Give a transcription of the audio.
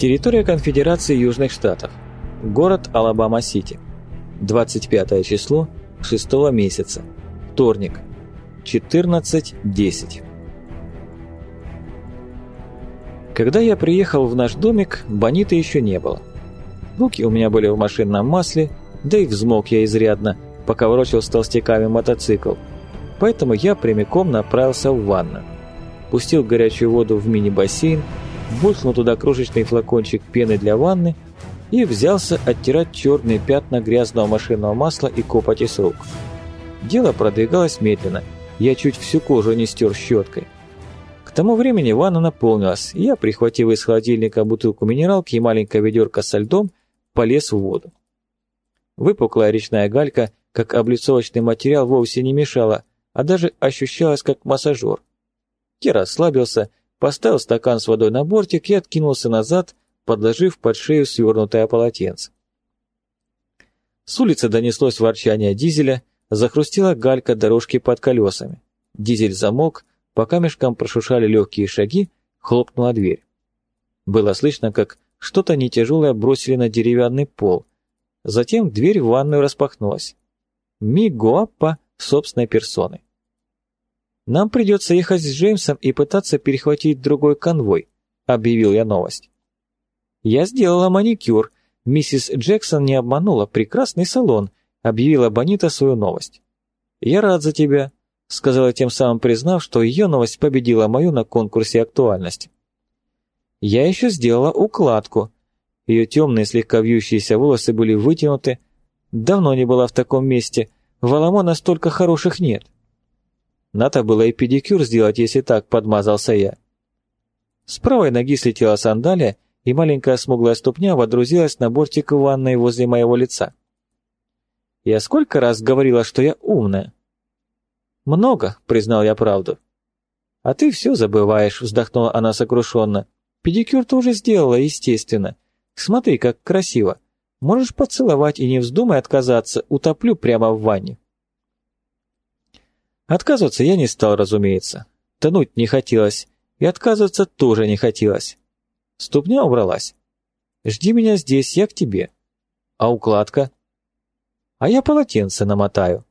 Территория Конфедерации Южных Штатов. Город Алабама-Сити. 25 число 6 месяца. Вторник. 14.10. Когда я приехал в наш домик, Бонита еще не было. Руки у меня были в машинном масле, да и взмок я изрядно, пока ворочал с толстяками мотоцикл. Поэтому я прямиком направился в ванну. Пустил горячую воду в мини-бассейн, бухнул туда крошечный флакончик пены для ванны и взялся оттирать черные пятна грязного машинного масла и копоти с рук. Дело продвигалось медленно, я чуть всю кожу не стер щеткой. К тому времени ванна наполнилась, и я, прихватив из холодильника бутылку минералки и маленькое ведерко со льдом, полез в воду. Выпуклая речная галька, как облицовочный материал, вовсе не мешала, а даже ощущалась как массажер. Я расслабился, поставил стакан с водой на бортик и откинулся назад, подложив под шею свернутое полотенце. С улицы донеслось ворчание дизеля, захрустела галька дорожки под колесами. Дизель замолк, пока мешкам прошушали легкие шаги, хлопнула дверь. Было слышно, как что-то нетяжелое бросили на деревянный пол, Затем дверь в ванную распахнулась. Мигуаппа собственной персоной. «Нам придется ехать с Джеймсом и пытаться перехватить другой конвой», — объявил я новость. «Я сделала маникюр. Миссис Джексон не обманула. Прекрасный салон», — объявила Бонита свою новость. «Я рад за тебя», — сказала тем самым признав, что ее новость победила мою на конкурсе актуальности. «Я еще сделала укладку», ее темные, слегка вьющиеся волосы были вытянуты. Давно не была в таком месте. В Аламо столько хороших нет. Надо было и педикюр сделать, если так, подмазался я. С правой ноги слетела сандалия, и маленькая смуглая ступня водрузилась на бортик ванной возле моего лица. Я сколько раз говорила, что я умная? Много, признал я правду. А ты все забываешь, вздохнула она сокрушенно. Педикюр ты уже сделала, естественно. Смотри, как красиво. Можешь поцеловать и не вздумай отказаться, утоплю прямо в ванне. Отказываться я не стал, разумеется. Тонуть не хотелось, и отказываться тоже не хотелось. Ступня убралась. Жди меня здесь, я к тебе. А укладка? А я полотенце намотаю.